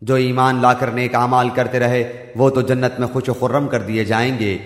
جو ایمان لا کر نیک اعمال کرتے رہے، وہ تو جنت میں خوش و خرم کر دیے جائیں گے۔